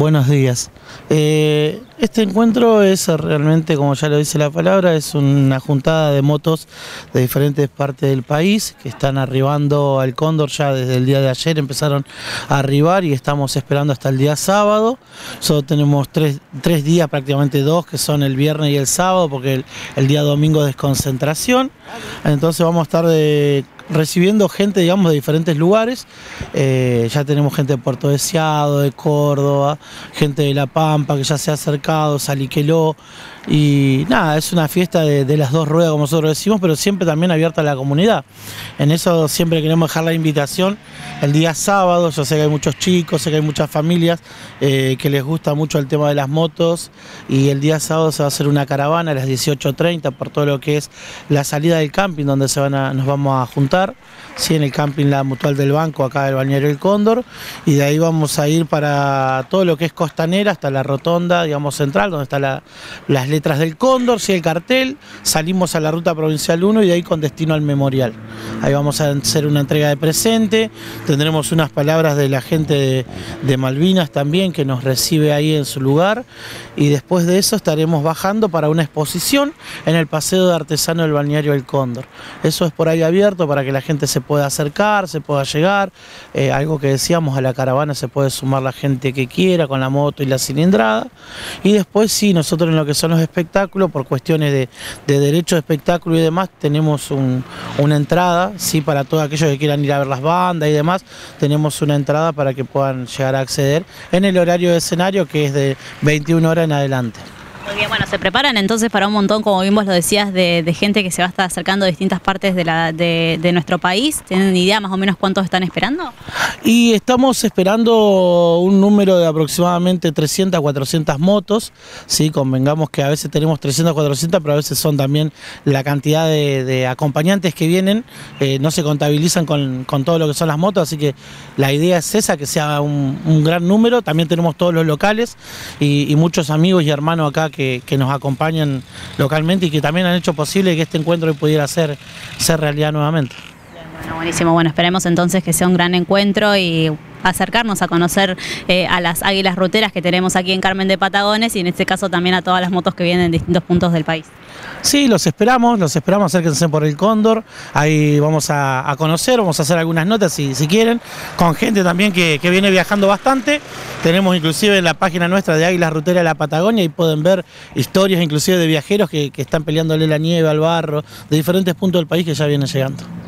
Buenos días. Eh, este encuentro es realmente, como ya lo dice la palabra, es una juntada de motos de diferentes partes del país que están arribando al Cóndor ya desde el día de ayer, empezaron a arribar y estamos esperando hasta el día sábado. Solo tenemos tres, días, prácticamente dos, que son el viernes y el sábado, porque el, el día domingo es desconcentración. Entonces vamos a estar de recibiendo gente, digamos, de diferentes lugares. Eh, ya tenemos gente de Puerto Deseado, de Córdoba, gente de La Pampa que ya se ha acercado, Saliqueló. Y nada, es una fiesta de, las dos ruedas, como nosotros decimos, pero siempre también abierta a la comunidad. En eso siempre queremos dejar la invitación el día sábado. Yo sé que hay muchos chicos, sé que hay muchas familias eh, que les gusta mucho el tema de las motos. Y el día sábado se va a hacer una caravana a las 18.30 por todo lo que es la salida del camping, donde se van a, nos vamos a juntar sí, en el camping La Mutual del Banco, acá del Balneario El Cóndor, y de ahí vamos a ir para todo lo que es Costanera, hasta la rotonda, digamos, central, donde están las letras del Cóndor, sí, el cartel, salimos a la ruta provincial 1 y de ahí con destino al memorial. Ahí vamos a hacer una entrega de presente, tendremos unas palabras de la gente de, Malvinas también, que nos recibe ahí en su lugar, y después de eso estaremos bajando para una exposición en el Paseo de Artesano del Balneario El Cóndor. Eso es por ahí abierto para que la gente se pueda acercar, se pueda llegar. Eh, algo que decíamos, a la caravana se puede sumar la gente que quiera con la moto y la cilindrada. Y después sí, nosotros en lo que son los espectáculos, por cuestiones de, derecho de espectáculo y demás, tenemos una entrada, sí, para todos aquellos que quieran ir a ver las bandas y demás, tenemos una entrada para que puedan llegar a acceder en el horario de escenario que es de 21 horas en adelante. Muy bien, bueno, se preparan entonces para un montón, como vimos lo decías, de, gente que se va a estar acercando de distintas partes de, nuestro país. ¿Tienen idea más o menos cuántos están esperando? Y estamos esperando un número de aproximadamente 300 a 400 motos. Sí, convengamos que a veces tenemos 300 a 400, pero a veces son también la cantidad de, acompañantes que vienen. Eh, no se contabilizan con, todo lo que son las motos, así que la idea es esa, que sea un, gran número. También tenemos todos los locales y, y muchos amigos y hermanos acá que, nos acompañan localmente y que también han hecho posible que este encuentro pudiera ser, ser realidad nuevamente. Bueno, buenísimo. Bueno, esperemos entonces que sea un gran encuentro y acercarnos a conocer eh, a las águilas ruteras que tenemos aquí en Carmen de Patagones y en este caso también a todas las motos que vienen en distintos puntos del país. Sí, los esperamos, los esperamos, acérquense por el Cóndor, ahí vamos a, conocer, vamos a hacer algunas notas si, si quieren, con gente también que, viene viajando bastante, tenemos inclusive en la página nuestra de Águilas Ruteras de la Patagonia y pueden ver historias inclusive de viajeros que, que están peleándole la nieve al barro, de diferentes puntos del país que ya vienen llegando.